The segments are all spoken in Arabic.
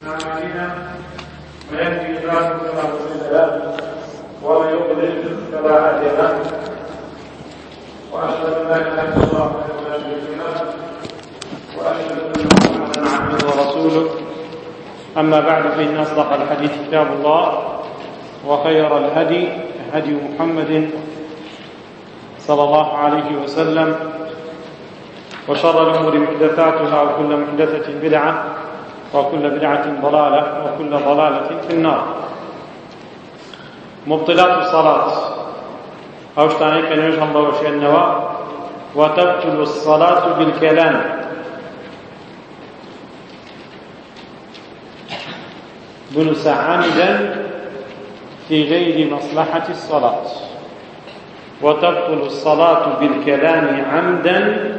مضل له. وأشهد أن لا إله إلا الله وأشهد أن محمدا عبده ورسوله. أما بعد فإن أصدق الحديث كتاب الله وخير الهدي هدي محمد صلى الله عليه وسلم وشر الأمور محدثاتها وكل محدثة بدعة. وكل بدعة ضلالة وكل ضلالة في النار. مبطلات الصلاة. أو شتاني كان الله وشي النواة وتبطل الصلاة بالكلام. بنس عمدا في غير مصلحة الصلاة. وتبطل الصلاة بالكلام عمدا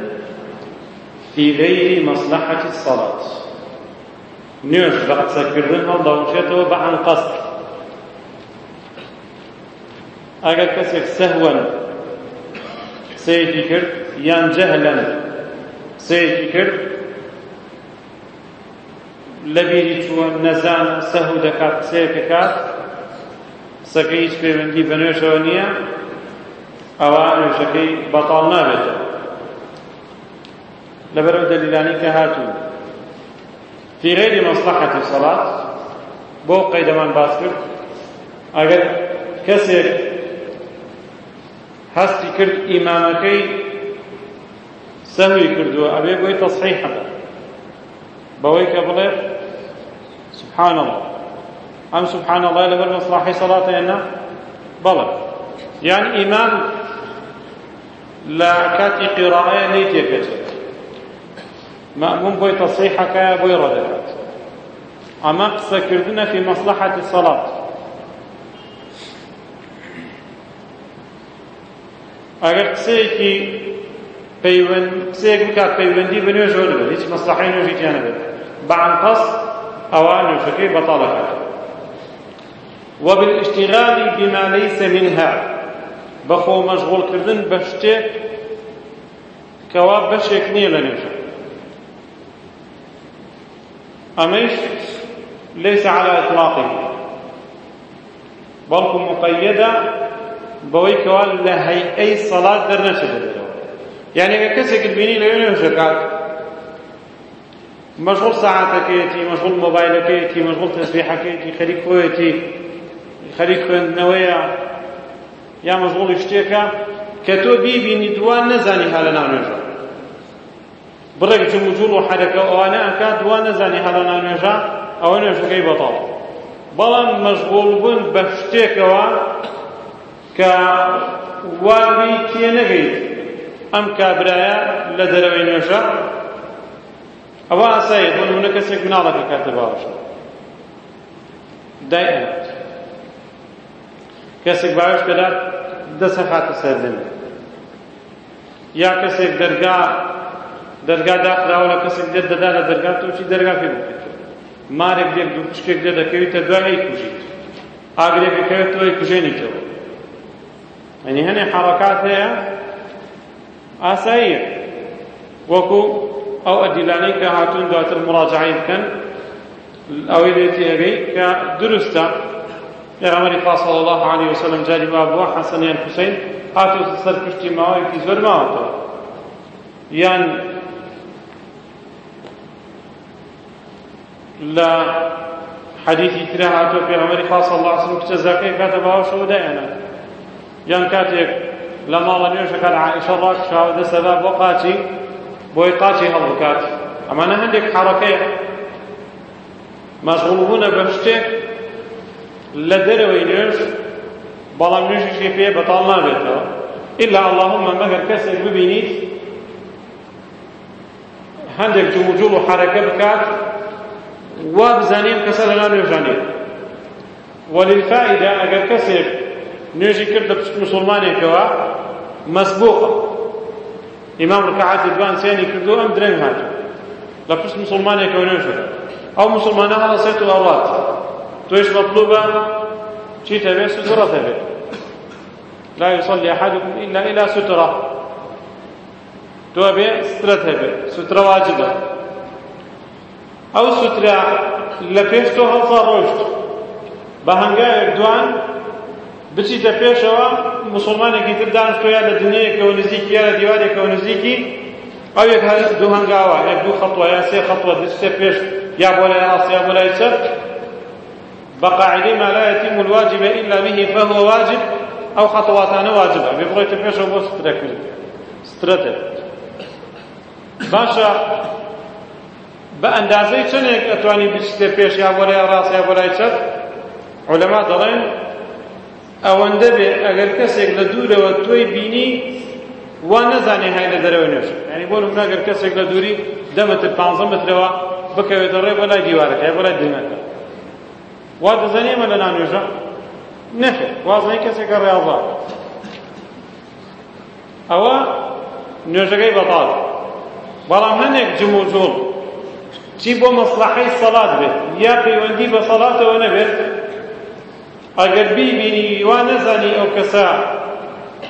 في غير مصلحة الصلاة. نوێژ بە قسەکردن هەڵدەوشێتەوە بە عن قەست ئەگەر کەسێک سەهوەن قسەیەکی کرد یان جەهلەن قسەیەکی کرد لە بیری چووە نەزان سەهو دەکات قسەیەکە کات قسەکە هیچ پەیوەندی بە نوێژەوە نییە ئەوە نوێژەکەی بەتاڵ نابێتەوە لەبەرەو دەلیلانی کە هاتوون في غير مصلحة الصلاة بۆ قەیدەمان باس کرد. ئەگەر کەسێک هەستی کرد کردووە ئەبێ بۆی تەصحیح بە بەوەی کە بڵێ سبحان الله ئەم سبحان الله لەبەر مصلحی سەڵاتەیەنە بەڵێ. یان ئیمام لە کاتی قیڕاەیە نەی تێکەچێت مأموم بوي تصحيحك بوي ردكات أما قصة كردنا في مصلحة الصلاة. قسەیەکی پەیوەند قسەیەک بکات پەیوەندی بە نوێژەوە نەبێت هیچ مەسلحەی نوێژی تیان نەبێت بەعن قەس ئەوە نوێژەکەی بەتاڵ دەکات وبالاشتغال بما ليس منها. بەخۆ مەشغوڵکردن بە شتێک کەوا بەشێک نییە لە أمش؟ ليس على إطلاقه. بل مقيدة بوي كوال لهي أي صلاة نشد يعني كسك البيني لو ينشكات مشغول ساعتك يتي مشغول موبايلك يتي مشغول تسبيحك يتي خليك خويتي خليك نويا. يا مشغول اشتيكا كتو بيبيني دوان نزاني هالا نعنجا بڕێک جموجول و حرەکە ئەوانە ئەکا دوا نەزانی هەڵە ناونێژە ئەوە نوێژەکەی بەتاڵ. بەڵام مەشغوڵ بوون بە شتێکەوە کە واوی تێ نەگەیت. ئەم کابرایە لە دەرەوەی نوێژە. ئەوە ئاسایی بۆ نمونە کەسێک مناڵەکە کاتە باوەشە. دایەت کەسێک باوەش کەدات دەسە خاتە سەر دەمێت یا کەسێک دەرگا دەرگا داخراوە لە کەسێک دێت دەدا لە دەرگا تۆچی دەرگا پێ بکەیت مارێک دێک دوو پشکێک دێ دەکەویتە دوای ئەی کوژیت ئاگرێکەکەوێت تۆ ئەی کوژێنیتەوە ئەنی هەنێ حەڕەکات هەیە؟ ئاساییە. وەکو ئەو ئەدیلانەی کە هاتوون دواتر مڕاجعی بکەن ئەوەی لێتی ئەگەی کە دروستە. پێغەمبەری خوا صلی الله علیه وسلم جاری وا بووە حەسەن یان حوسەین هاتووە سەر پشتی ماوەیەکی زۆر ماوەتەوە. یان لا حديثي ترى هاتو في عمر خاص الله عصم كتزاكي كاتب هاو شو دائنا يان كاتيك لما الله نيوش كان عائشة راك شاهد سبب وقاتي بويقاتي هالبكات أما أنا عندك حركة مشغولون بشتك لدروي نيوش بەڵام نوێژی پێ بەتاڵ نابێتەوە إلا اللهم مەگەر کەسێک ببینیت هەندێک جومجوڵ و حرەکە بکات وا بزانین کەسە لەنا نوێژانێت وللفائدة ئەگەر کەسێک نوێژی کرد لە پشت مسلمانێکەوە مەسبوقە ئیمام ڕکعاتی دوان سێنی کردو ئەم درەنگ هاتو لە پشت مسلمانێکەوە نوێژەکە ئەو مسلمانە هەڵەسێت و ئەڕات تۆیش مەطلوبە چیتە بێ سترەتە بێ لا يصلي أحدكم إلا إلى سترة. تۆ بێ سترەت هەبێ سوترە واجبە ئەو سوترە لە پێش تۆ هەڵسا ڕۆشت بە هەنگایەک دوان بچیتە پێشەوە مسلمانێکی تر دانستۆیا لە دنیایەکەوە نزیکی یا لە دیوارێکەوە نزیکی. ئەو یەک دوو هەنگاوە یەک دوو خەڵوە یا سێ خەڵوە دەستێ پێش يا بولا راس يا بولا يسر بقاعدة ما لا يتم الواجب إلا به فهو واجب أو خطواتان واجبة ببغيت تفيش وبو سترك سترته باشا بأندازي چنك أتواني بشتي بيش يا بولا راس يا بولا يسر علماء دڵێن ئەوەندە بێ ئەگەر کەسێک لە دوورەوە تۆی بینی وا نەزانێ هەی لە دەرەوە نوێش. ینی بۆ نمونە ئەگەر کەسێک لە دووری دە متر پانزە مترەوە بکەوێتە ڕێ بەلای دیوارەکە یا بەلای دەنگەکە وا دەزانێ ئێمە لە نانوێژە؟ نەخێ وازنەی کەسێکە ڕێڵدا ئەوە نوێژەکەی بەتاڵ. بەڵام هەندێک جم و جوڵ چی بۆ مەسلحەی سەڵات بێت یا پەیوەندی بە سەڵاتەوە نەبێت ئەگەر بیبینی وا نەزانی ئەو کەسە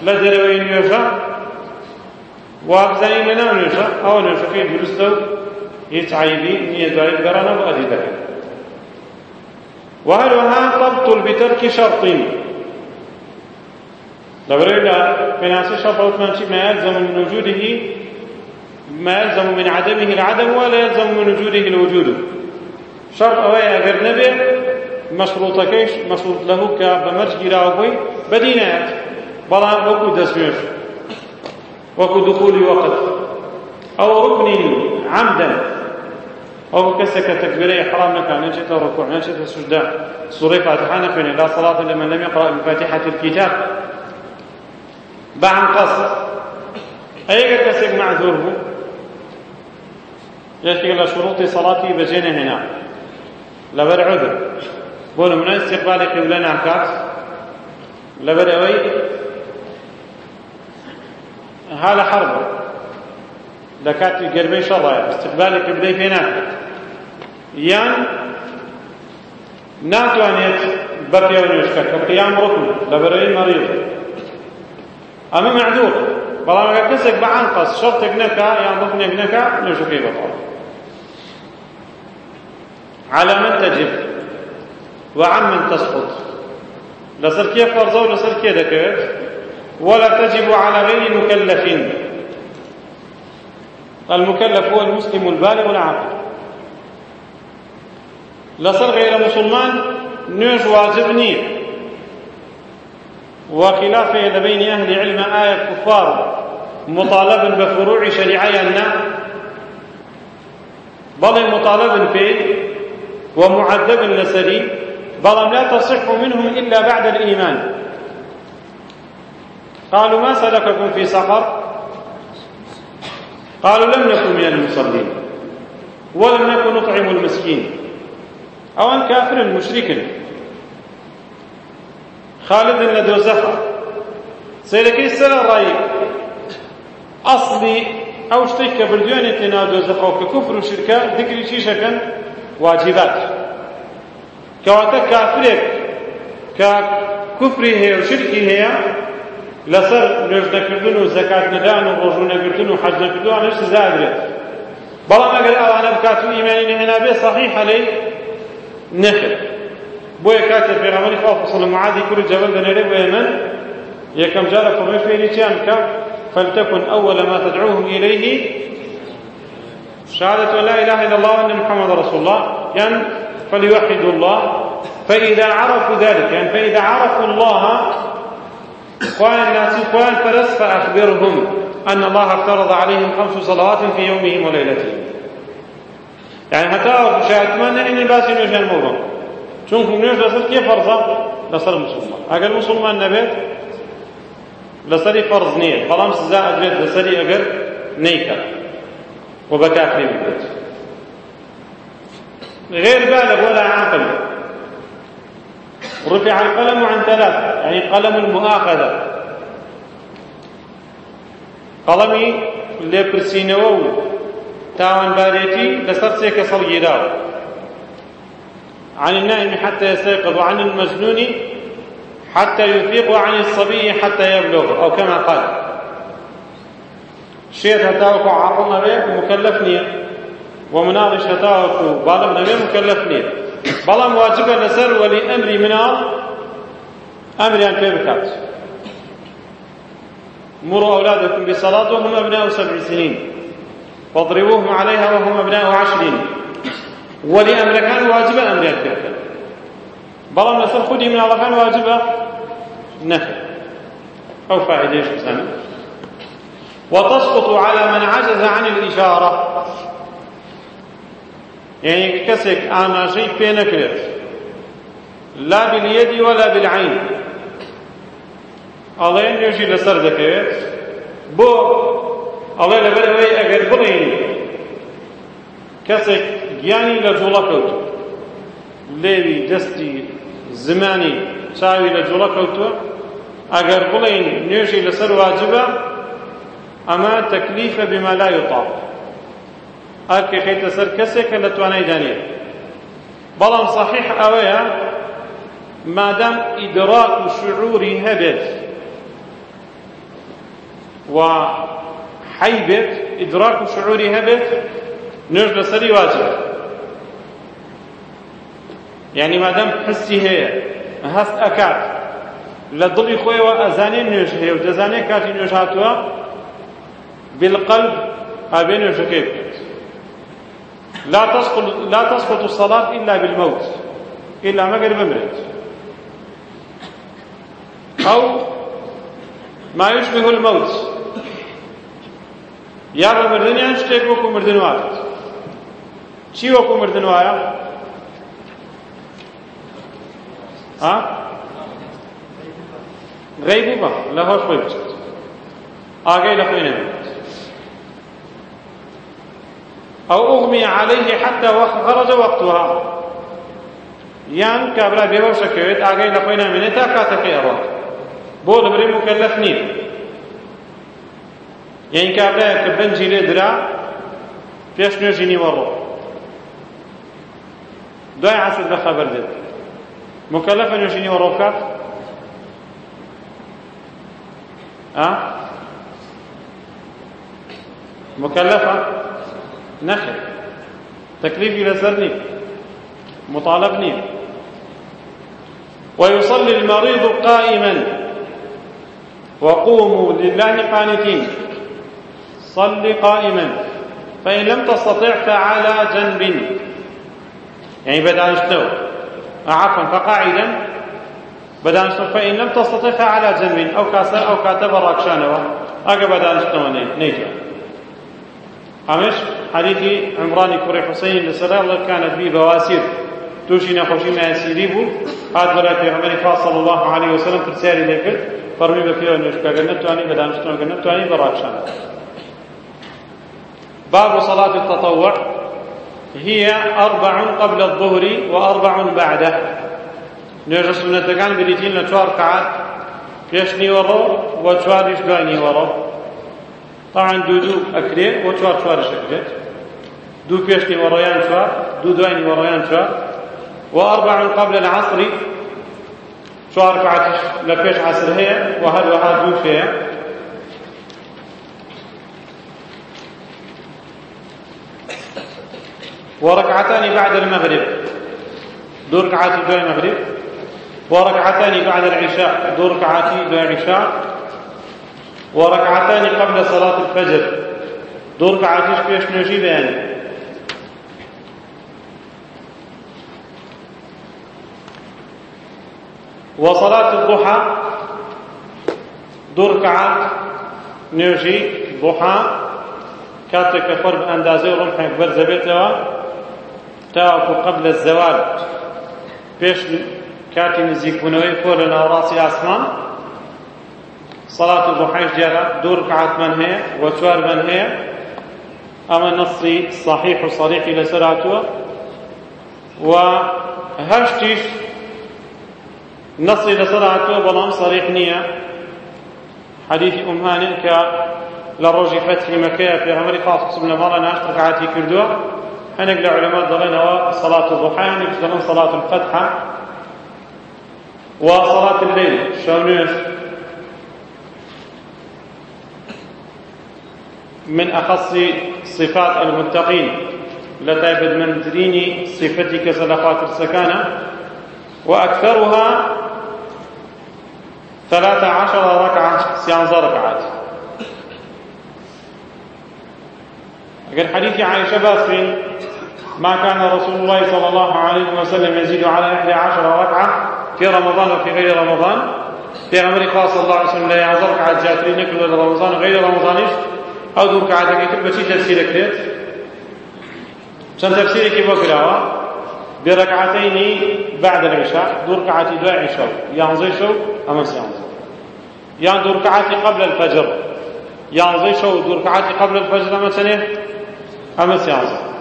لە دەرەوەی نوێژە وا بزانی لە ناو نوێژە ئەوە نوێژەکەی دروستە و هیچ عیبی نییە دوای گەڕانە بۆ ئەدی دەکەن وهروها تبطل بترك شرط لبريلا في ناس شرط ما يلزم من وجوده ما يلزم من عدمه العدم ولا يلزم من وجوده الوجود. شرط أوي أجر نبي مشروط كيش مشروط له كبمرج جراوي بدينات. بلا وكو دسمير وكو دخول وقت. أو ركن عمدا. أو كسك تكبيري إحرام نكا نجت ركوع نجت سجدة. سورة فاتحة نكون لا صلاة لمن لم يقرأ بفاتحة الكتاب. بعد قصر أي كسك معذور هو يشكل شروط صلاتي بجينا هنا. لبر عذر. بقول من استقبال قبلنا كات لبر أوي. هذا حرب. لكاتي قربي شرع استقبال قبلي یان ناتوانێت بە پێونێشکە کە قیام ڕکن لە بەرەوەی مەریض ئەمە معدوور بەڵام ئەگەر کەسێک بە عنقەس شەرتێک نەکا یان ڕکنێک نەکا نوێژەکەی بەتاڵ على من تجب؟ وعمن تسقط؟ لسر كيف فرضه ولسر كيف ولا تجب على غير مكلف. المكلف هو المسلم البالغ العاقل. لەسەر غێرە مسلمان نوێژ واجب نییە وخلافه لبين أهل علم آية كفار مطالب بفروع شريعة نا بل مطالب به ومعذب لسري بل لا تصح منهم إلا بعد الإيمان. قالوا ما سلككم في سقر؟ قالوا لم نكن من المصلين. ولم نكن نطعم المسكين. ئەوان کافرن مشریکن خالدن لە دۆزەخە سیرەکەی سەر ڕای ئەسڵی ئەو شتێک کە بردوێنێتێ ناو دۆزەخەوە کە کوفر و شرکە ذکری چیشەکەن واجبات. کەواتە کافرێک کە کوفری هەیە و شرکی هەیە لەسەر نوێژ نەکردن و زەکات نەدان و ڕۆژوو نەگرتن و حەج نەکردوانش سزا درێت بەڵام ئەگەر ئەوانە بکات و ئیمانی نەهێنا بێ صحیحە لەی نەکرد بۆیە کاتێک پێغەمبەری خوا فصل معادی کوڕی جەبەل دەنێرێ بۆ ئێمە یەکەم جارە فڕێ فێری چیان بکە فلتكن أول ما تدعوهم إليه شهادة لا إله إلا الله وأن محمد رسول الله. يعني فليوحدوا الله. فإذا عرفوا ذلك يعني فإذا عرفوا الله قال الناس قال فرس فأخبرهم أن الله افترض عليهم خمس صلوات في يومهم وليلتهم. يعني هەتا شایەتمان نەئینی باسی نوێژیان بۆ بم چونکە نوێژ لەسەر کێ فەرزە لەسەر مسلمان ئەگەر مسلمان نەبێت لەسەری فەرز نییە بەڵام سزا ئەدرێت لەسەری ئەگەر نەیکە و بە کافری بێت غير بالغ ولا عاقل. رفع القلم عن ثلاث يعني قلم المؤاخذة. قلمي لبرسينوو تاوانبارێتی لەسەر سێ کەس هەڵگیراوە عن النائم حتى يستيقظ وعن المجنون حتى يفيق وعن الصبي حتى يبلغ أو كما قال. شێر هەتاوەکو عاقڵ نەبێ مکەلەف نییە ومناڵش هەتاوەکو باڵغ نەبێ مکەلەف نییە بەڵام واجبە لەسەر وەلی ئەمری مناڵ ئەمریان پێ بکات مروا أولادكم بالصلاة وهم أبناء سبع سنين. واضربوهم عليها وهم أبناء عشرين. ولأمر كان واجبا أمر يكفر بەڵام لەسەر خودی مناڵەکان واجبە نەکرد أو فائدة إيش؟ وتسقط على من عجز عن الإشارة. يعني كسك أنا شيء بينك لا باليد ولا بالعين. الله ئەڵێ لەبەر ئەوەی ئەگەر بڵێن کەسێک گیانی لە جوڵە کەوت لێوی دەستی زمانی چاوی لە جوڵە کەوتووە ئەگەر بڵێن نوێژی لەسەر ئەمە تەکلیفە بما لا یطاق ئەرکێ خەیتە سەر کەسێکە لە توانای دانیە بەڵام صحیح ئەوەیە مادام ئیدراک و شعوری هەبێت و حی بێت ئیدراک و شعوری هەبێت نوێژ لەسەری واجبە یعنی مادام حسی هەیە هەست ئەکات. لە دڵی خۆیەوە ئەزانێ نوێژ هەیە و دەزانێت کاتی نوێژ هاتووە بالقلب نوێژەکەی بکەیت لا تسقط لا تسقط الصلاة إلا بالموت إلا مگر بمرت أو ما يشبه الموت. یا بە مردنیان شتێک وەکو مردن وایێت چی وەکو مردن وایە ها؟ غەیبی بە لە هۆش خۆی بچێت أو أغمي عليه حتى خرج وقتها. یان کابرا بێوەشە کەوێت ئاگەی لە خۆی نامێنێت تا کاتەکەی ئەڕۆت بۆ لەبرێ مکەلەف نییە یعنی کابرایە کە بەنجی لێ درا پێش نوێژی نیوەڕۆ دوای عەسر بە خەبەر دێت مکەلەفە نوێژی نیوەڕۆ بکات ئا مكلفة؟ نخل تكليفي لسرني مطالبني ويصلي المريض قائما. وقوموا لله قانتين. صل قائما. فإن لم تستطع فعلى جنب. يعني بدأ نشتو عفوا فقاعدا. بدأ نشتو فإن لم تستطع فعلى جنب. أو كاسا أو كاتب راكشانوا أقا بدأ نشتو نيجا. أمش؟ حديث عمران كوري حسين لسلام كانت بي بواسير. توشي نخوشي ما يسيري بو برای پیغمبر خاص صلی الله علیه وسلم پرسیاری لکرد فرمی بفیرا نوشکا اگر نتوانی بدانشتن اگر نتوانی براکشان باب صلاة التطوع. هي أربع قبل الظهر وأربع بعده. نوێژە سنەتەکان بریتین لە چوار قعات نیوەڕۆ و چواریش دوای نیوەڕۆ. طبعا دوو ئەکرێ و چوار چوارش دوو پێش نیوەڕۆیان چوار دوو دوای نیوەڕۆیان چوار وأربع قبل العصر چوار قعاتش لە پێش عسر هەیە و هەروەها دوو وركعتان بعد المغرب. دو ركعات دو المغرب. وركعتان بعد العشاء دو ركعات دو العشاء. وركعتان قبل صلاة الفجر. دو ركعات بيش نجي بيان وصلاة الضحى دو ركعات ضحى كاتك فرب أندازي رمحك برزبتها تاوەکو قبل الزەوال پێش کاتی نزیکبوونەوەی کۆ لە ناوڕاستی ئاسمان. سەڵات و ضحەیش دیارە دوو ڕکعاتمان هەیە و چوارمان هەیە. ئەمە نەسی صحیح و صریحی لەسەر هاتووە بەڵام صریح نییە حەدیثی ئومهانێ کە لە ڕۆژی فەتحی مەکەیە پێغەمبەری خاص لە ماڵە ناشت هەنێک لە علەما دەڵێنەوە سەڵات الضحا هەنێک دەڵێن سەڵات الفتحة وصلاة الليل. شونيش من أخص صفات المتقين. لتايبد من تريني صفتي كسلقات السكانة. وأكثرها ثلاثة عشر ركعة سيانزا ركعات قال حديث عائشة باسرين ما كان رسول الله صلى الله عليه وسلم يزيد على إحدى عشر ركعة في رمضان وفي غير رمضان في عمر خاص صلى الله عليه وسلم لا يعذر ركعة جاترين كل رمضان غير رمضان أو دو ركعة كتب بشي تفسير كريت شان تفسير كيف وكراوة بركعتين بعد العشاء دو ركعة دو عشاء. يانزي شو؟ أمس يانزي يعني دو قبل الفجر. يانزي شو؟ دو قبل الفجر أمس أمس يانزي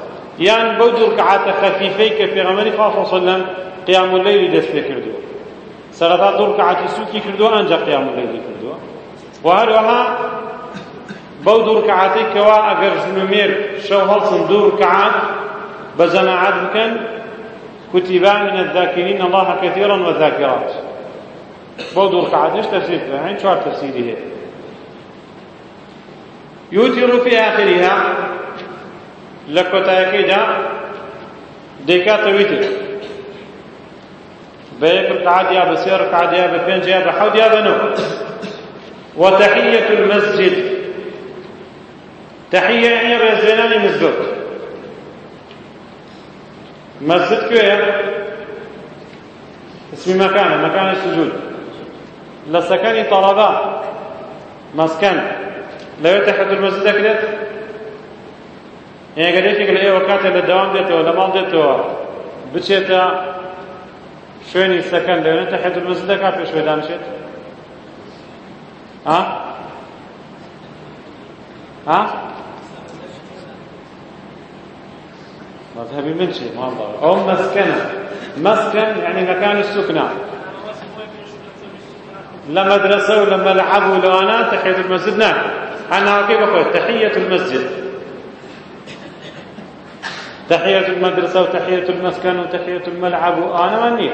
بەو دوو ڕکعاتە خەفیفەی کە پێغەمبەری خوا صلی الله علیه وسلم قیام اللەیلی دەست پێ کردووە سەرەتا دوو ڕکعاتی سووکی کردووە ئەنجا قیام اللەیلی کردووە و هەروەها بەو دوو ڕکعاتەی کەوا ئەگەر ژنومێر شەو هەڵسن دوو ڕکعات بە جەماعەت بکەن كتب من الذاكرين الله كثيرا والذاكرات. بودو ركعات إيش تفسير؟ يعني شو تفسيره يوتر في آخرها. یەک ڕکعات یا بە سێ ڕکعات یا بە پێنج یا بە حەوت یا بە نۆ وتحية المسجد. تحية يعني رزلاني مزقوت مسجد كوية اسم مكان مكان السجود لسكن طلبة مسكن لا يتحد المسجد كده لێتێک لە ئێوە کاتێ لە دەوام دێتەوە لە ماڵ دێتەوە بچێتە شوێنی سەکەن لەوێنێتە حێدر مەزد دەکا پێش وێدانشێت مذهبي من شيء ما أو مسكنة. مسكن يعني مكان السكنة. لا مدرسة ولا ملعب ولا أنا تحية المسجد نعم. أنا كيف أقول تحية المسجد. تحية المدرسة وتحية المسكن وتحية الملعب وأنا مني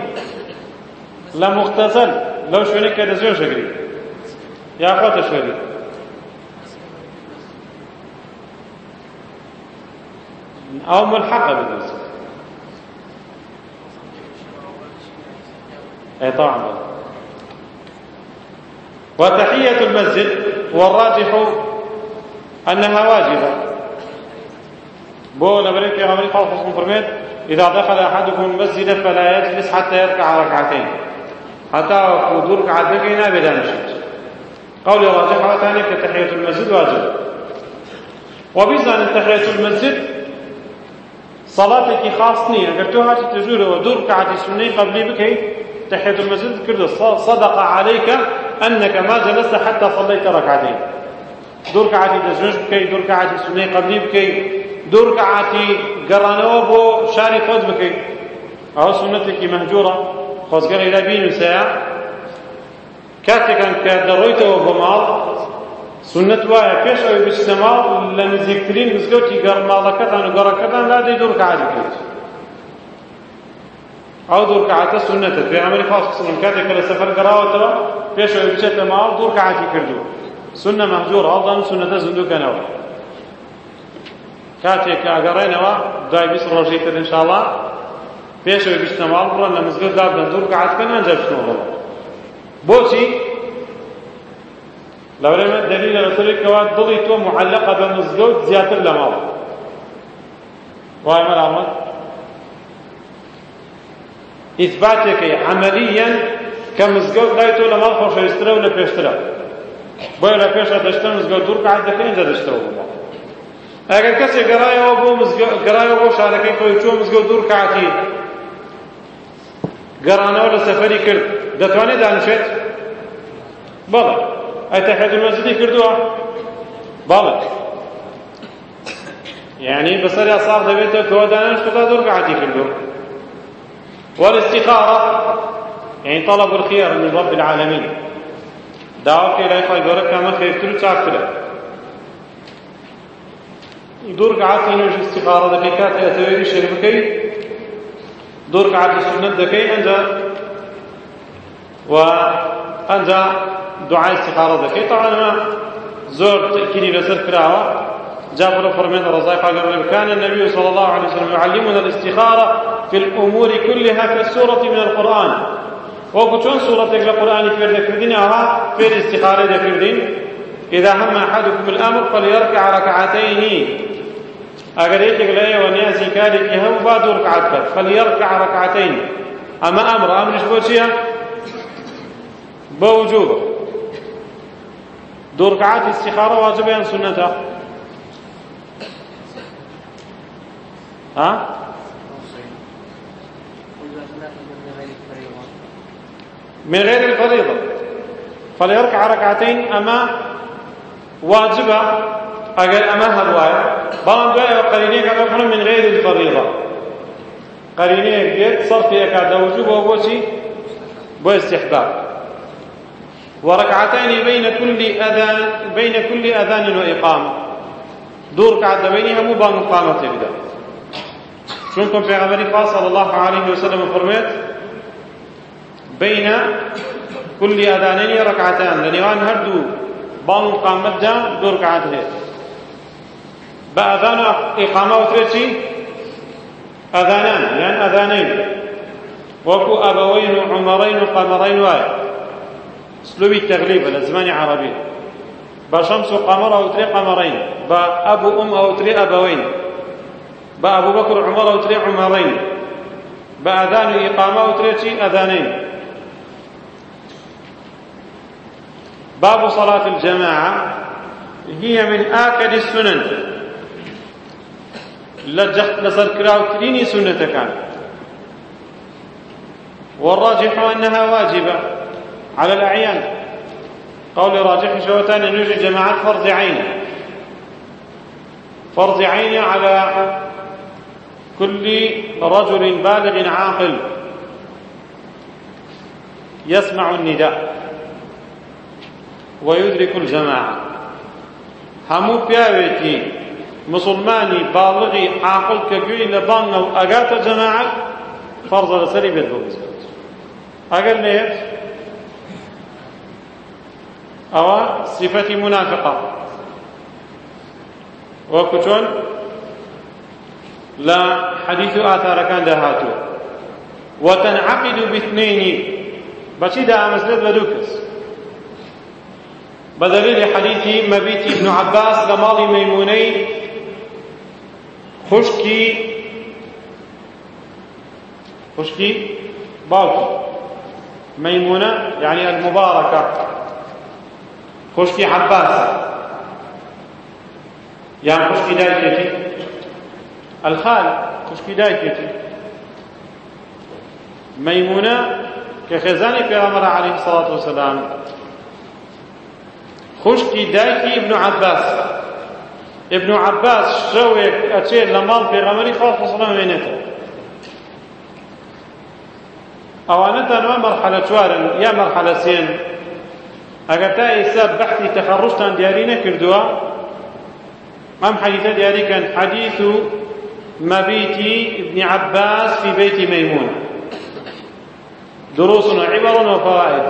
لا مغتسل لو شوني كده زو شغري يا أخوات شغري أو ملحقة بالمسجد أي طبعا. وتحية المسجد والراجح أنها واجبة. بو لبريك يا غمري قال خصم فرميت إذا دخل أحدكم المسجد فلا يجلس حتى يركع ركعتين. حتى ودور ركعتين بدا نشد قول راجح ثاني كتحية المسجد واجب وبيزان تحية المسجد صلاتك خاص نية اگر تو هاتي تجور ودور ركعتي سنة قبلي بكي تحية المسجد كرد صدق عليك أنك ما جلست حتى صليت ركعتين دور ركعتي تجوج بكي دور ركعتي سنة قبلي بكي دوو ڕکعاتی گەڕانەوە بۆ شاری خۆت بکەیت ئەوە سنەتێکی مەهجوورە خۆزگەڕی لە بینوسەیە کاتێکان کە دەڕۆیتەوە بۆ ماڵ سنت وایە پێش ئەوەی بچنە ماڵ لە نزیکترین مزگەوتی گەڕ ماڵەکەتان و گەڕەکەتان لادەی دوو ڕکعاتی کرد ئەو دوو ڕکعاتە سنەتە پێغەمبەری خاڵ سڵم کاتێککە لە سەفەر گەڕاوەتەوە پێش ئەوەی بچێتە ماڵ دوو ڕکعاتی کردو. سنە مەحجوور ئەڵدان سنەتە زندووکەنەوە کاتێک ئەگەڕێنەوە دوای بیست ڕۆژەی تر ئینشاڵا پێش ئەوەی بچنە ماڵ بڕۆن لە مزگەوت دابنە دوو ڕکعات کەن ئەنجە بچنەوە بۆچی؟ لەورێمە دلیلە لەسەرێکەوە دڵی تۆ معلقە بە مزگەوت زیاتر لە ماڵ. وای مەرامەت ئیثباتێکی عملیەن کە مزگەوت لای تۆ لە ماڵ خۆشەویسترە و لە پێشترە بۆیە لە پێشە دەشتە مزگەوت دوو ڕکعات دەکەن ئەنجا دەشتەوە بڵێ ئەگەر کەسێک گەڕایەوە بۆ گەڕایەوە بۆ شارەکەی خۆی چۆ مزگەوت دوو ڕکعاتی. گەڕانەوە لە سەفەری کرد. دەتوانێت دانشێت بەڵێ. ئەی تەحیەت المەسجدی کردووە بەڵێ يعني بسر أصاب دانش كذا دور قاعد يكلو والاستخارة يعني طلب الخير من رب العالمين دعوك إلى خير كما خير تلو تاكله دوو ڕکعاتی نوێژ استیخارە دەکەی کاتێ ئەتەوێری شەری بکەی دوو ڕکعاتی سنەت دەکەی ئەمە زۆر تەکیدی لەسەر کراوە جابر فرمين الرزاق قال كان النبي صلى الله عليه وسلم يعلمنا الاستخارة في الأمور كلها كالسورة من القرآن. وقتون سورة القرآن في ذكردين أها في الاستخارة ذكردين إذا هم أحدكم الأمر فليركع ركعتين يتك لأي ونياسي كارك هم بعد ركعتك فليركع ركعتين أما أمر أمر شبوتيا بوجوب دور ركعات استخارة واجبة سنتها. ها؟ من غير الفريضة. فليركع ركعتين أما واجبة أقل أما هدوايا بلان دوايا قرينيك أقل من غير الفريضة. قرينيك ديت صرفي أكاد وجوب وبوشي بو استحباب. وركعتين بين كل أذان بين كل أذان وإقامة. دور كعد بينها مو بان قامة تبدأ شونكم في غمري صلى الله عليه وسلم فرميت؟ بين كل أذانين ركعتان. لنيوان هردو بان قامت جا دور ركعات هي. بأذان إقامة وتريتي أذانان يعني أذانين. وكو أبوين عمرين قمرين واي. اسلوبي التغليب الزمان عربي بشمس قمر أو تري قمرين بأبو أم أو تري أبوين بأبو بكر عمر أو تري عمرين بأذان إقامة أو تري أذانين باب صلاة الجماعة. هي من آكد السنن لجخت لسر كراوتريني سنة كان والراجح أنها واجبة. على الأعيان. قول راجح شوتان أن يوجد جماعات فرض عين. فرض عين على كل رجل بالغ عاقل يسمع النداء ويدرك الجماعة. همو بياويتي مسلماني بالغي عاقل كبيري لبان و أقات جماعة فرض لسري بيت بوزيت أو صفة منافقة. وكتون لا حديث آثار كان دهاتو. وتنعقد باثنين. بشي دا مسلت بدوكس بدليل حديث مبيت ابن عباس لماضي ميموني خشكي خشكي باوكي ميمونة يعني المباركة خشكي عباس يعني خشكي دايكتي الخال خشكي دايكتي ميمونة كخزاني في أمر عليه الصلاة والسلام خشکی دایکی ابن عباس. ابن عباس شەوێک ئەچێت لە ماڵ پێغەمەری خوا سەڵام وێنێتەوە ئەوانە تەنەوە مەرحەلە چوارن یا مەرحەلە سێن ئەگەر تا ئێستا بەحثی تەخەڕوشتان دیاری نەکردووە ئەم حەدیثە دیاریکەن حەدیث مبيت ابن عباس في بيت ميمون دروس وعبر وفوائد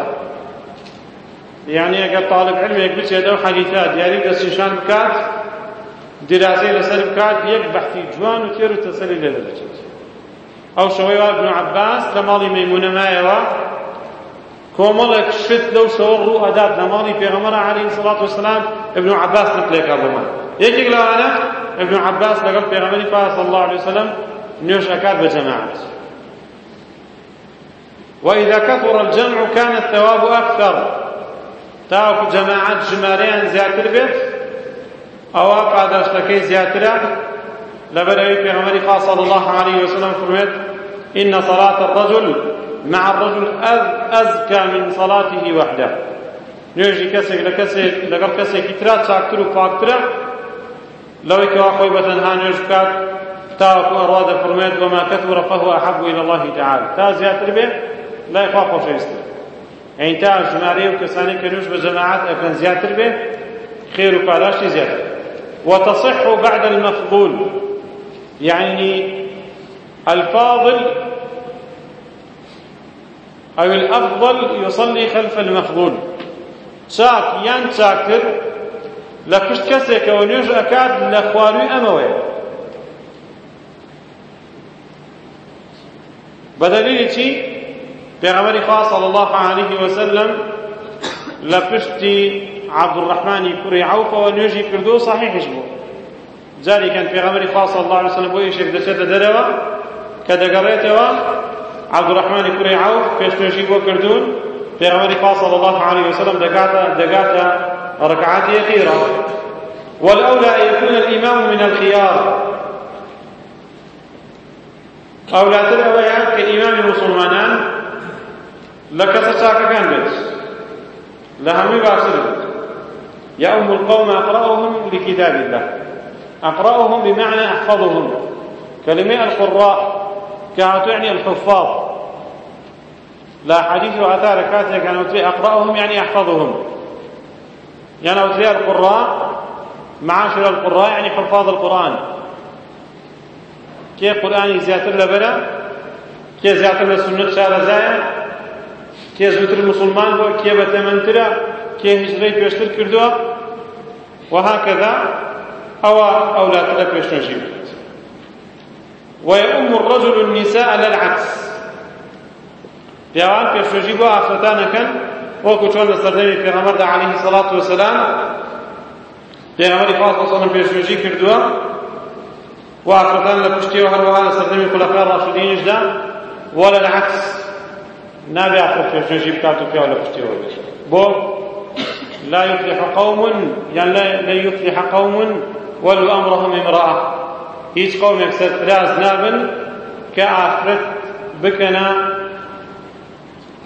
يعني اگر طالب علم يك بچێ دەو حەدیثات دیاری دەستنیشان بکات دراسەی لەسەر بکات یەک بەحثی جوان و تێر و تەسەلی لێ دەچێت ئەو ابن عباس لە ماڵی مەیمونە مایەوە کۆمەڵێک شت لەو شەوە ڕوو ئەدات لە ماڵی پێغەمبەر عەلەیهی سڵات وسلام ابن عباس نقلێکا بۆمان یەکێک لەوانە ابن عباس لەگەڵ پێغەمبەری پاک صلی الله عليه وسلم ئەکات بە جەماعەت وإذا كثر الجمع كان الثواب أكثر. تاوەکو جەماعەت ژمارەیان زیاتر بێت ئەوە پاداشتەکەی زیاترە. لەبەر ئەوەی پێغەمبەری خوا صلی الله عليه وسلم فرمێت إن صلاة الرجل مع الرجل أزكى من صلاته وحده. نوێژی کەسێک لە کەسێک لەگەڵ کەسێکی ترا چاکتر و پاکترە لەوەی کەوا خۆی بەتەنها نوێژ بکات وما كثر فهو أحب إلى الله تعالى. تا زیاتر بێ لای خوا خۆشەویستە يعني تا ژمارەی و کەسانی کە نوێژ بە جەماعەت ئەکەن زیاتر وتصح بعد المفضول. يعني الفاضل أو الأفضل يصلي خلف المفضول چاک یان چاکتر لە پشت کەسێکەوە نوێژ ئەکات لە خواروی ئەمەوەیە بەدەلیلی چی پێغەمبەری خوا الله عليه وسلم لە پشتی عەبدوڕەحمانی کوڕی عەوفەوە نوێژی کردو و صحیحش بوو جارێکیان پێغەمبەری خوا صلی الله عليه وسلم بۆ دەرەوە کە دەگەڕێتەوە عەبدوڕەحمانی کوڕی عەوف پێشنوێژی بۆ کردوون پێغەمبەری خوا صلی الله عليه وسلم دەگاتە دەگاتە ركعات أخيرة والأولى أن يكون الإمام من الخيار أولى ترى كإمام المسلمان لك تساك كان بيت لهم باسل يأم القوم أقرأهم لكتاب الله أقرأهم بمعنى أحفظهم كلمة القراء كانت يعني الحفاظ. لا حديث أثار كاتب كانوا أقرأهم يعني أحفظهم. يعني أوترياء القراء معاشر القراء يعني حفاظ القرآن. كي قرآني زيادة لبرا كي زيادة لسنة شارزايا كي زوتر المسلمان بو كي بتمنترا كي هجري بيشتر كردوا؟ وهكذا. أو أولاد لك بيشتر ويؤم الرجل النساء للعكس. پیاوان پێشۆژی بۆ ئافرەتانەکەن وەکو چۆن لە سەردەمی پێغەمبەردا عەلەیهی سەڵات وسەلام پێغەمبەری خوا سەڵم پێشۆژی کردووە و ئافرەتان لە پشتیەوە هەروەها لە سەردەمی خولەفای ڕاشدینیشدا ولا العكس نابێ ئافرەت پێشۆژی بکات و پیاو لە پشتیەوە بێت بۆ لا يفلح قوم يعني لا يفلح قوم ولو أمرهم امرأة. هیچ قومێک سەرفراز نابن کە ئافرەت بکەنە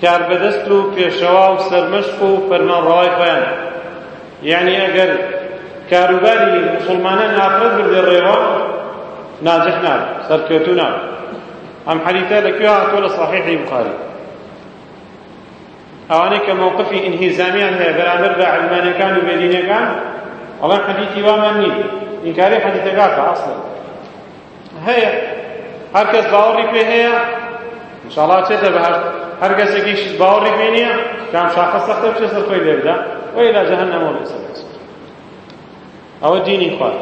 کاربەدەست و پێشەوا و سەرمەشق و فەرمانڕەوای خۆیان. یعنی ئەگەر کاروباری مسلمانان ئافرەت بردێ ڕێوە ناجح ناب سەرکەوتو ناب. ئەم حەریتە لەکوێ هاتووە لە صحیحی بخاری. ئەوانەی کە مووقفی ئینهیزامیان هەیە بەرامبەر بە علمانەکان و بێدینەکان ئەڵەن حەدیثی وامان نیت ئینکاری حەدیثەکاتە ئەسڵ هەیە. هەر کەس باوەڕی پێ هەیە؟ انشاءالله چێتە بەهەشت هەر کەسێکیش باوەڕی پێ نییە؟ کام شاخە سەختە بچێ سەر خۆی لێبدا وإلى جهنم وبئس المصير ئەوە دینی خوارد.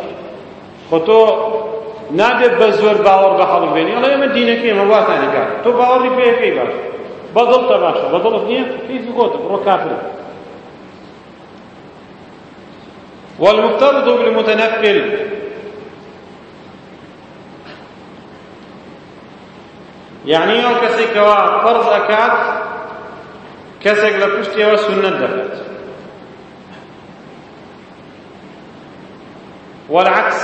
خۆ تۆ نابێت بە زۆر باوەڕ بە خەڵک بێنی. ئەڵێ ئێمە دینەکەی ئێمە واتانی کات تۆ باوەڕی پێەکەی باش. بەدڵتە باشە بەدڵت نییە؟ هیچ خۆتە بڕۆ کافر والمفترض بالمتنفل. يعني ئەو کەسێکەوە فەرز ئەکات کەسێک لە پشتیەوە سنت دەکات والعكس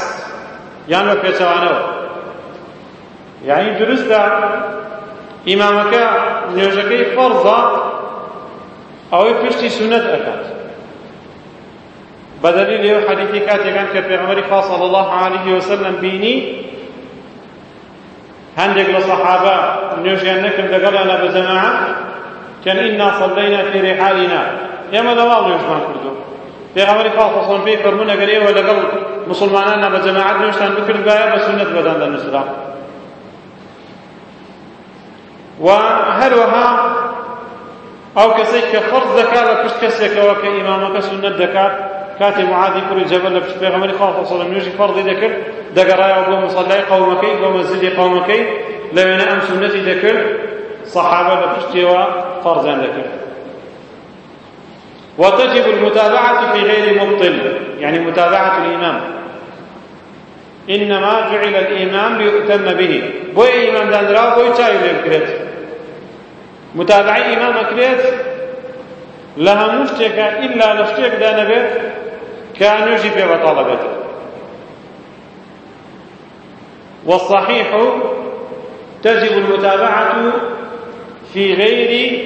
یان بە پێچەوانەوە یعنی دروستە ئیمامەکە نوێژەکەی فەرزە ئەوەی پشتی سنت بدليل له حديثي كاتيكان كبيغمري صلى الله عليه وسلم بيني هندق للصحابة نوشيان نكم دقلنا بجماعة. كان إنا صلينا في رحالنا. يما دوال نوشمان كردو؟ پێغەمبەری خوا خۆسڵم پێی فەرموو ئەگەر ئێوە لەگەڵ مسلمانانە بە جەماعەت نوێشتان بکرد باە بە سنت بەدان دەنووسرا و هەروەها ئەو کەسێک کە فەرز دەکات کاتی معادی کوڕی جەبەل لە پشت پێغەمبەری خوا خۆسڵم نوێژی فەرضی دەکرد. دەگەڕایەوە بۆ مصەلای قەومەکەی بۆ مەزیدی قەومەکەی لەوێنە ئەم سنەتی دەکرد صحابە لە پشتیەوە فەرزیان دەکرد. وتجب المتابعة في غير مبطل يعني متابعة الإمام إنما جعل الإمام ليؤتم به. بوي إمام دانرا بوي تايو لبكرت متابعة إمام أكريت لها مشتكى إلا لشتك دانبت كان يجي في وطالبته والصحيح تجب المتابعة في غير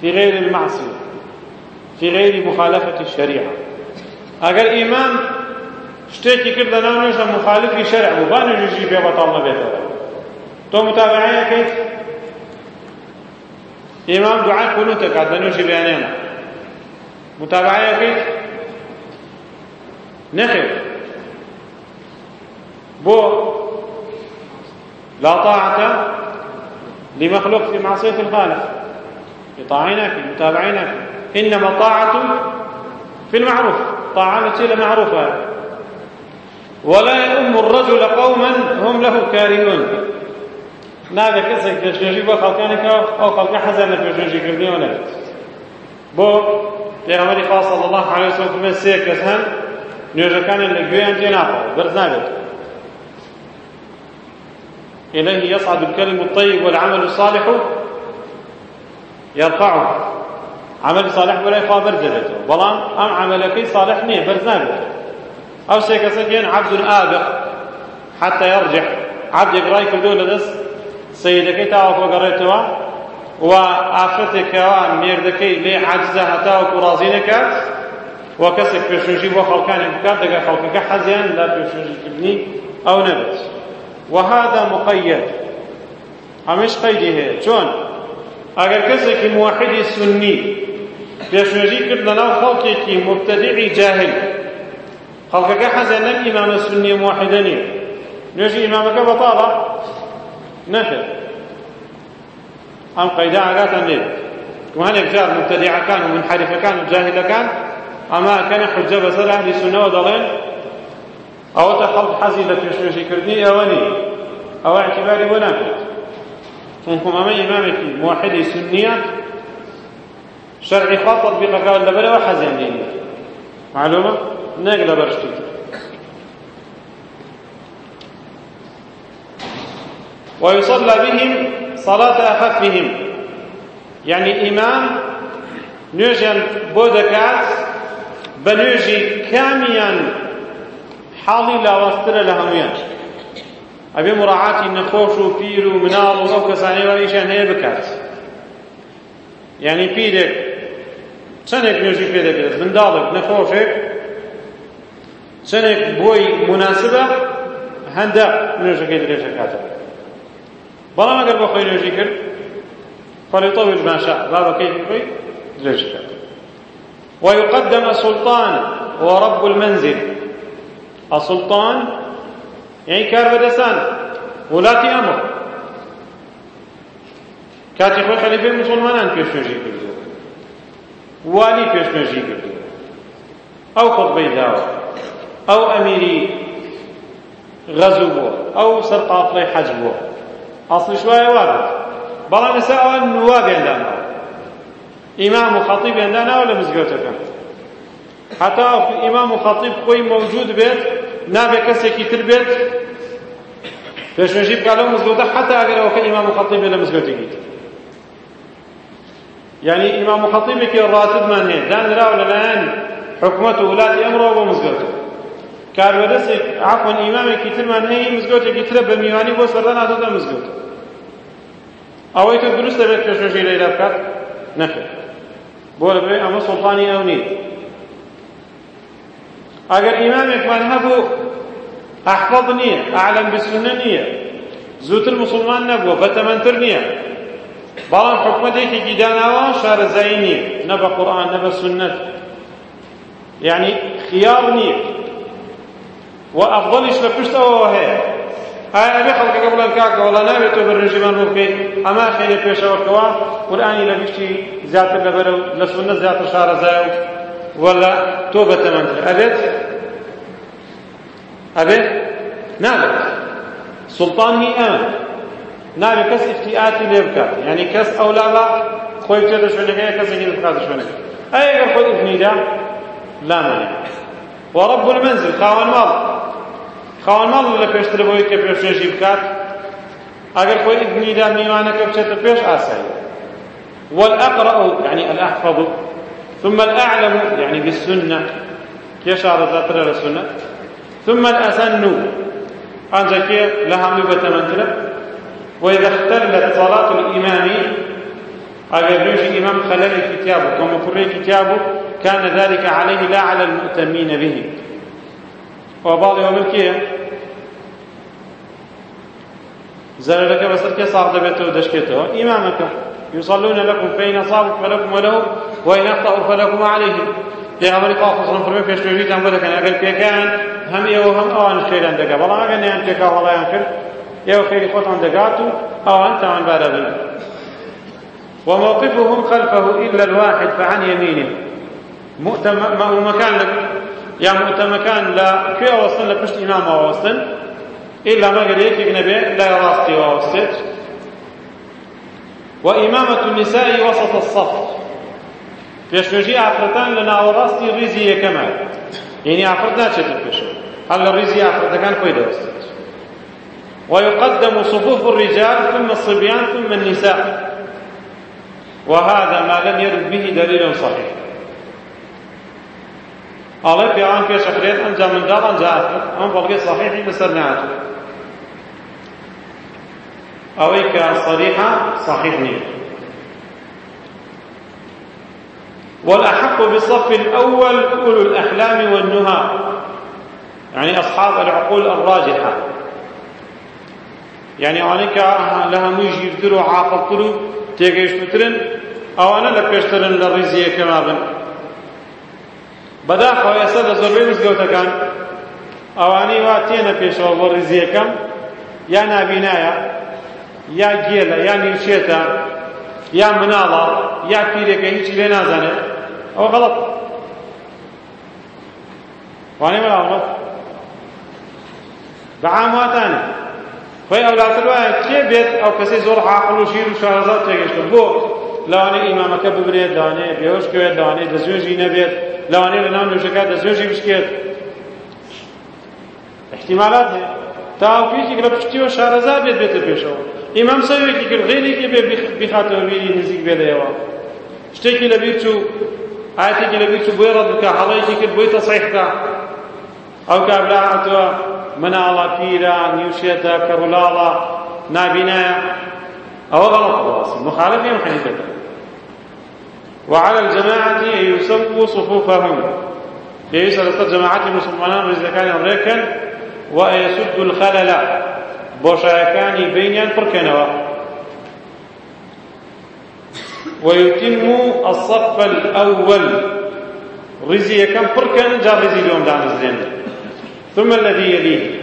في غير المعصية في غير مخالفة الشريعة. أجر إيمان شتێکی کرد لە ناو نوێژە مخالفی شەرع بوو با نوێژی پێ بەتاڵ نەبێتەوە تۆ متابعەیەکەیت ئێمام دوعای قونوت دەکات لە نوێژی متابعەیەکەیت نەخێر بۆ لا طاعة لمخلوق في معصية الخالق. إطاعينك متابعينك إنما طاعة في المعروف. طاعة التي معروفة. ولا يؤم الرجل قوما هم له كارهون. نابێ کەسێک پێشنێژی بۆ خەڵکانێکەوە ئەو خەڵکە حەزیان لە بۆ پێغەمبەری خوا صلی الله عليه وسلم فەرمێ سێ کەس هەن نوێژەکانیان لە گوێیان تێ ناخەوە بەرز إليه يصعد الكلم الطيب والعمل الصالح يرفعه عمل صالح ولا يخوا برزبته بلان أم عملك صالح نية برزنابته أو سيكسكين عبد آبق حتى يرجع عبد يقرأي كردو لدس سيدەکەی تاوەکو گەڕێتەوە و ئافرەتێکەوە مێردەکەی لێ عجزە هەتاوەکو ڕازی نەکات و کەسێک پێشنجی بۆ خەڵکانی بکات دەگە خەڵکەکە حەزیان لە پێشنجیکردنی ئەو نەبێت وهذا مقيد ئەمەش قەیدی هەیە چۆن ئەگەر کەسێکی موحدی سنی پێشنجی کرد لەناو خەڵکێکی مبتدعی جاهل خەڵکەکە حەزیان لەم ئیمامە سنی موحدە نییە نوێژی ئیمامەکە بەتاڵە نەکرد ئەم قەیدا ئاگاتان لێ وهەنێک جار مبتەدیعەکان و منحەریفەکان و جاهلەکان ئەما کەنە حجە بەسەر ئەهلی سونەوە دەڵێن ئەوەتە خەڵک حەزی لە پێشنوێژیکردنی ئەوە نی ئەوە اعتباری بۆ ناکرێت چونکە ئەمە ئیمامێکی موحدی سنیە شەرعی خوا تەطبیقەکە لەبەرەوە حەزیان لێ معلومە نەک لەبەر شتێکی ويصلى بهم صلاة أخفهم يعني إمام نوجن بودكات بنوجي كاميا حاڵی لاوەسترە لە هەمویان ئەبێ مڕعاتی نەخۆش و پیر و مناڵ و ئەو کەسانەوەیشیان هەیە بکات یعنی پیرێک چەندێک نوێژی پێ دەکرێت منداڵێک نەخۆشێک چەندێک بۆی مناسبە هەندە نوێژەکەی درێژەکاتەوە بەڵام ئەگەر بۆ خۆی نوێژی کرد فليطول ما شاء بابا كيف يقول ليش ويقدم سلطان ورب المنزل السلطان يعني كار بدسان ولاتي أمر كاتي خوي خليفة مسلمان پێش نوێژی کردو والی پێش نوێژی کردو ئەو خۆتبەی داوە ئەو ئەمیری غەزوو بووە ئەو سەرقافڵەی حەج بووە ئەسڵی شوایە وابێت بەڵام ئێستا ئەوە نوابیان داناوە ئیمام و خەتیبیان داناوە لە مزگەوتەکە حتا ئیمام و خەتیب خۆی مەوجود بێت نابێ کەسێکی تر بێت پێشنوێژی بکات لەو مزگەوتە حتا ئەگەر ئەوەکە ئیمام و خەتیب بێت لە مزگەوتێکی تر يعني إمام خطيبك الراتب من هي؟ دان رأو للآن حكومة ولاة أمره ومزقوته کاربەدەستێک عفوان ئیمامێکی ترمان هەیە مزگەوتێکی ترە بە میوانی بۆ سەردان هاتۆتە مزگەوت. ئەوەی کە دروست دەبێت پێشۆژی لەیلا بکات نەکرد بۆ لەبێ ئەمە سڵتانی ئەو نیت ئەگەر ئیمامێکمان هەبوو ئەحفەظ نییە ئەعلەم بسنە نییە زووتر مسلمان نەبووە بەتەمەنتر نییە. بەڵام حکومەتێکێکی داناوە شارەزایی نییە نە بە قورئان نە بە سنەت یعنی خیار نییە. وأفضلش لپشت أو هي. هاي أبي خلق قبل الكاك ولا نبي تو بالرجيمان مبكي أما خير بيش وكوا. قرآن لبشتي زيادة لبرو لسنة زيادة شهر زايو ولا توبة من أبيت أبيت نابت سلطاني أنا نابي كس افتئاتي ليبكات يعني كس أولا خوي بجد شونك هي كس يجي بكات شونك. أي أقول خذ ابني لا مانع. ورب المنزل خاوان ماڵ خاوان ماڵ لە پێشتر بۆی کە پێشێژی بکات. ئەگەر خۆی ئیدنیدا میوانەکە بچێتە پێش ئاسایی. والأقرأ يعني الأحفظ ثم الأعلم يعني بالسنة. كيش على ذاتر السنة ثم الأسن. أنجا كي لها مبة منتلة وإذا اختلت صلاة الإمام أجر يجي إمام خلال كتابه كما كتابه كان ذلك عليه لا على المؤتمين به. وبعض يوم الكيه زررك بسر كي صار دبيته ودشكته إمامك يصلون لكم فإن أصابك فلكم وله وإن أخطأوا فلكم عليهم. پێغەمبەری خوا خۆسڵم فەرمێ پێشنوێژیتان بۆ دەکەن ئەگەر پێکیان هەم ئێوە هەم ئەوان خێران دەگا بەڵام ئەگەر نەیان پێکا هەڵیان کرد ئێوە خێری خۆتان دەگات و ئەوان تاوانبارە بن وموقفهم خلفه إلا الواحد فعن يمينه. مكان يا مكان لا كي أوصل لبشت إمام أوصل إلا ما قال يكي نبي لا يراستي وأوصل وإمامة النساء وسط الصف. پێشێژی ئافرەتان لە ناوەڕاستی ڕیزی یەکەمە یعنی ئافرەت ناچێتە پێش هەر لە ڕیزی ئافرەتەکان خۆی دەوەستێت ويقدم صفوف الرجال ثم الصبيان ثم النساء. وهذا ما لم يرد به دليل صحيح. ئەڵێ پێوان پێشەکرێت ئەنجا منداڵ ئەنجا ئەم بەڵگەی صحیحی لەسەر نهاتوو ئەوەی کە صریحە صحیح نییە والأحق بالصف الأول أولو الأحلام والنهى يعني أصحاب العقول الراجحة يعني أوانيك لها عاقلتروا تيجيش بترن أو أنا لبيشترن للرزية كما بن بەداخەوە ئێستا لە زۆربەی مزگەوتەکان. ئەوانەی وا تێنە پێشەوە بۆ ڕزیەکەم یا نابینایە یا گێلە یا نیوچێتە یا مناڵە یا پیرێکە هیچی لێ نازانێت ئەوە غەڵەت. وانێ مەڵاوڵەت بەعام واتانە. خۆی ئەولاتر وایە کێ بێت ئەو کەسەی زۆر عاقڵ و شیر و شارەزات تێگەشتە بۆ لەوانەیە ئیمامەکە ببرێت لەوانەیە بێهۆش بێت لەوانەیە دەستێژی نەبێت. لەوانەیە لە ناو نوێژەکە دەستێژی بشکێت احتیمالات هەیە. تاوپێکی لە پشتیوە شارەزا بێت بێتە پێشەوە. ئیمام سەوێکی کرد غێرێکی بێ بخاتەوە بیری نزیک بێ لەیەوە شتێکی لەبیر چوو ئاەتێکی لەبیر چوو بۆی ڕەت بکە هەڵەیەکی کرد بۆی تەسەیحکە ئەو کابرا هاتووە مناڵە پیرە نیوشێتە کەڕولاڵە نابینایە. أو غلط خلاص مخالف يوم حنيفة وعلى الجماعة أن يسووا صفوفهم. يسأل جماعة المسلمين إذا كان أمريكا ويسد الخلل. بوشاكان بين فركنوا. ويتم الصف الأول. رزي كم فركن جا رزي دوم دان الزين. ثم الذي يليه.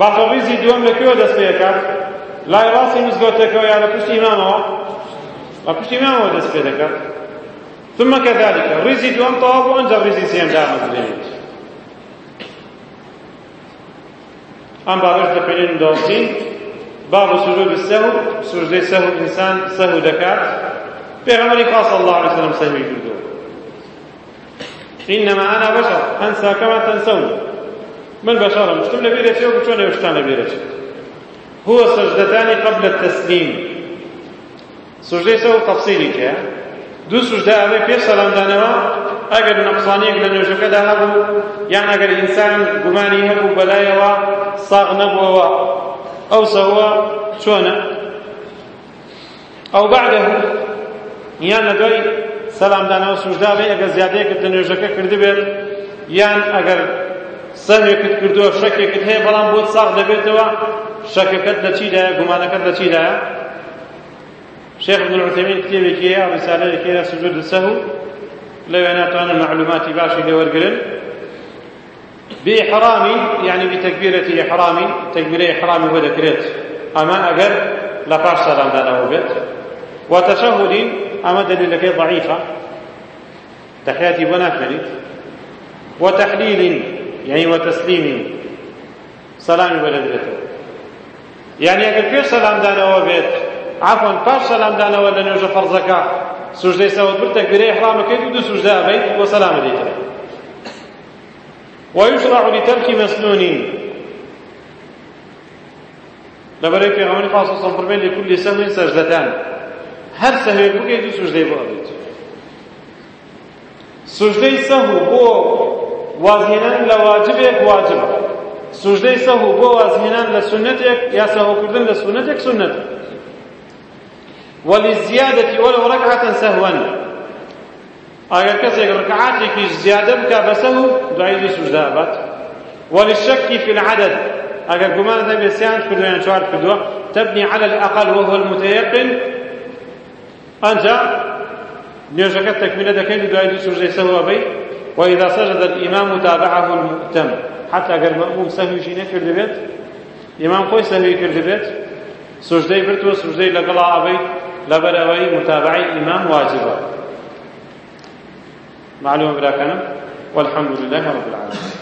بعض الرزي دوم لكيو دست بيكات لای ڕاستی مزگەوتەکەەوە یا لە پشت ئیمامەوە لە پشت ئیمامەوە دەست پێ دەکات ثم كذلك رزي دوم طواف وانجا رزي سيم دام مزلين ام بابش دفعين دوسين باب سجود السهو سجود السهو الانسان سهو دكات بيغمري قال صلى الله عليه وسلم سهو يجردو إنما أنا بشر أنسى كما تنسون. من بشر؟ مشتم لبيرتي وبشون يشتان لبيرتي هو سجدتان قبل التسليم. سجدة سو تفصيلي كيا دو سجده اوه پێش سەلامدانەوە؟ ئەگەر نەقسانەیەک لە نوێژەکەدا هەبوو یان ئەگەر ئینسان گومانی هەبوو بەلایەوە ساغ نەبووەوە. ئەو سەوە چۆنە؟ ئەو بعده یان لە دوای سەلامدانەوە سوژدا بێ ئەگەر زیادەیەکت لە نوێژەکە کردبێت یان ئەگەر سەهێکت کردووە شەکێکت هەیە بەڵام بۆ ساغ دەبێتەوە شەکەکەت لە چیدایە گومانەکەت لە چیدایە شيخ ابن العثيمين كتابك يا رسالة كيرا سجود السهو. لو أنا أنا معلوماتي باشي لورقلن بإحرام يعني بتكبيرة إحرام تكبيرة إحرام هو ذكرت. أما أجر لفاش سلام دانا وبيت وتشهد أما دليل لك ضعيفة. تحياتي ونافلي وتحليل يعني وتسليم. سلام بلدته يعني أجر في سلام دانا وبيت عفوا پاش سەلامدانەوە لە نوێژە فەرزەکە سوژدەی سەوت برد تەکبیرەی إحرامەکەیت و دوو سوژدە ئەبەیت بۆ سەلامە دەیتەوە ويشرع لترك مسنون. لبريك في غمري خاصة صنفرمين لكل سهو سجدتان. هر سهو بكي دو سجدي بو سجدي سهو بو وازهنان لواجبك واجب. سجدي سهو بو وازهنان لسنتك يا سهو كردن لسنتك سنتك. وللزيادة ولو ركعة سهوا. أجر كسيك ركعاتك زيادة بك بسهو دعي سجدة وللشك في العدد. أجر كمان ذا بسيان كدو يعني شوار كدو تبني على الأقل وهو المتيقن. أنت نيوشكت تكملة دكين دعي سجدة سهو أبي. وإذا سجد الإمام تابعه المؤتم. حتى أجر مأموم سهو شيني في البيت إمام خوي سهو في البيت سجدەی بردووە سوژدەی لەگەڵا ئەبەی لبروي متابعة إمام واجبة معلومة براكنا والحمد لله رب العالمين.